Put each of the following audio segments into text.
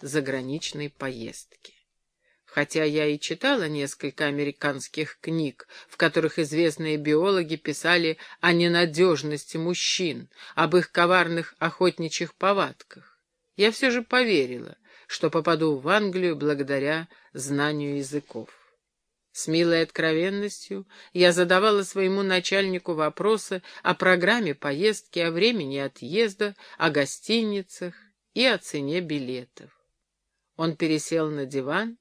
заграничной поездки. Хотя я и читала несколько американских книг, в которых известные биологи писали о ненадежности мужчин, об их коварных охотничьих повадках, я все же поверила, что попаду в Англию благодаря знанию языков. С милой откровенностью я задавала своему начальнику вопросы о программе поездки, о времени отъезда, о гостиницах и о цене билетов. Он пересел на диван,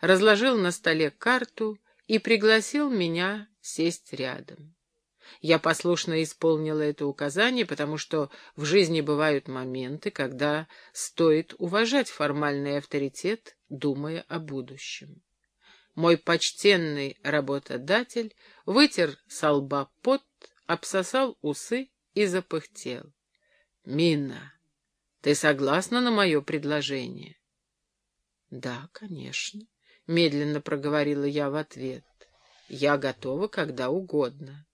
разложил на столе карту и пригласил меня сесть рядом. Я послушно исполнила это указание, потому что в жизни бывают моменты, когда стоит уважать формальный авторитет, думая о будущем. Мой почтенный работодатель вытер со лба пот, обсосал усы и запыхтел. — Мина, ты согласна на мое предложение? — Да, конечно, — медленно проговорила я в ответ. — Я готова когда угодно.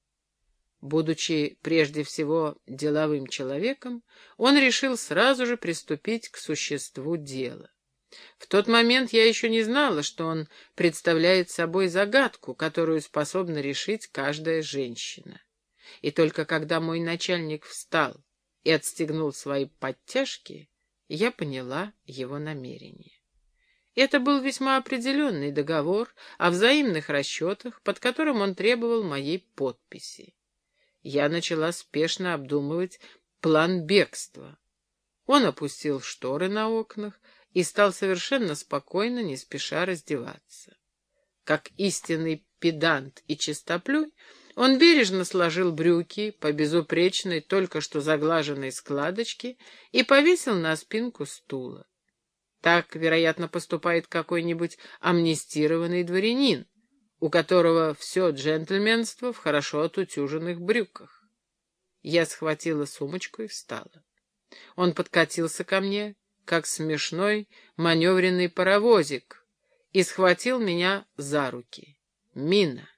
Будучи прежде всего деловым человеком, он решил сразу же приступить к существу дела. В тот момент я еще не знала, что он представляет собой загадку, которую способна решить каждая женщина. И только когда мой начальник встал и отстегнул свои подтяжки, я поняла его намерение. Это был весьма определенный договор о взаимных расчетах, под которым он требовал моей подписи. Я начала спешно обдумывать план бегства. Он опустил шторы на окнах, и стал совершенно спокойно, не спеша раздеваться. Как истинный педант и чистоплюй, он бережно сложил брюки по безупречной, только что заглаженной складочке и повесил на спинку стула. Так, вероятно, поступает какой-нибудь амнистированный дворянин, у которого все джентльменство в хорошо отутюженных брюках. Я схватила сумочку и встала. Он подкатился ко мне, как смешной маневренный паровозик, и схватил меня за руки. «Мина!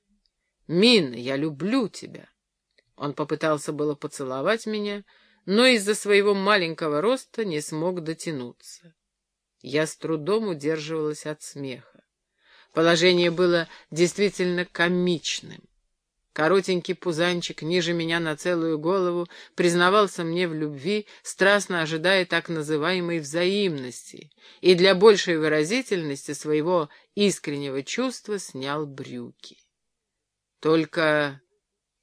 Мина, я люблю тебя!» Он попытался было поцеловать меня, но из-за своего маленького роста не смог дотянуться. Я с трудом удерживалась от смеха. Положение было действительно комичным. Коротенький пузанчик ниже меня на целую голову признавался мне в любви, страстно ожидая так называемой взаимности, и для большей выразительности своего искреннего чувства снял брюки. Только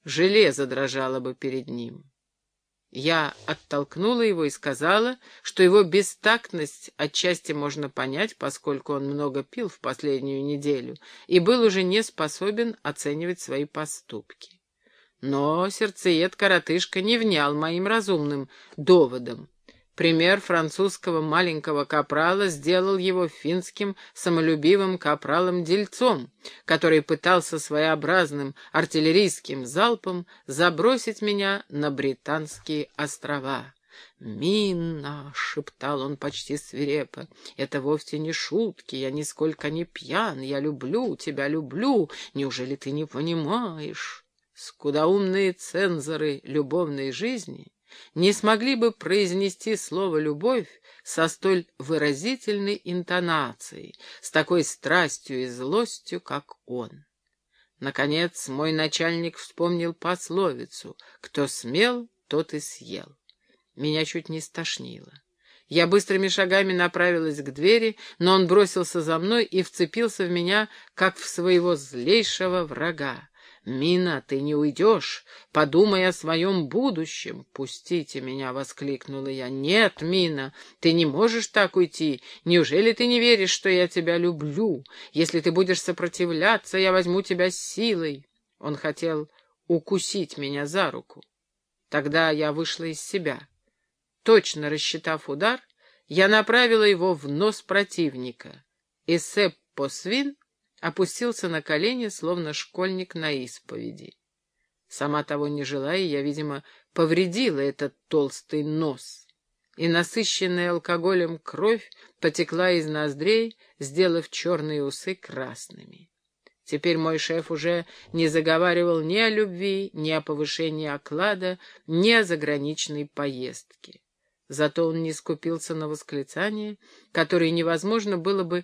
железо дрожало бы перед ним. Я оттолкнула его и сказала, что его бестактность отчасти можно понять, поскольку он много пил в последнюю неделю и был уже не способен оценивать свои поступки. Но сердцеед-коротышка не внял моим разумным доводом. Пример французского маленького капрала сделал его финским самолюбивым капралом-дельцом, который пытался своеобразным артиллерийским залпом забросить меня на Британские острова. «Минна!» — шептал он почти свирепо. «Это вовсе не шутки, я нисколько не пьян, я люблю тебя, люблю, неужели ты не понимаешь?» Скудоумные цензоры любовной жизни не смогли бы произнести слово «любовь» со столь выразительной интонацией, с такой страстью и злостью, как он. Наконец мой начальник вспомнил пословицу «Кто смел, тот и съел». Меня чуть не стошнило. Я быстрыми шагами направилась к двери, но он бросился за мной и вцепился в меня, как в своего злейшего врага. «Мина, ты не уйдешь. Подумай о своем будущем. Пустите меня!» — воскликнула я. «Нет, Мина, ты не можешь так уйти. Неужели ты не веришь, что я тебя люблю? Если ты будешь сопротивляться, я возьму тебя силой». Он хотел укусить меня за руку. Тогда я вышла из себя. Точно рассчитав удар, я направила его в нос противника. И Свин опустился на колени, словно школьник на исповеди. Сама того не желая, я, видимо, повредила этот толстый нос, и насыщенная алкоголем кровь потекла из ноздрей, сделав черные усы красными. Теперь мой шеф уже не заговаривал ни о любви, ни о повышении оклада, ни о заграничной поездке. Зато он не скупился на восклицания, которые невозможно было бы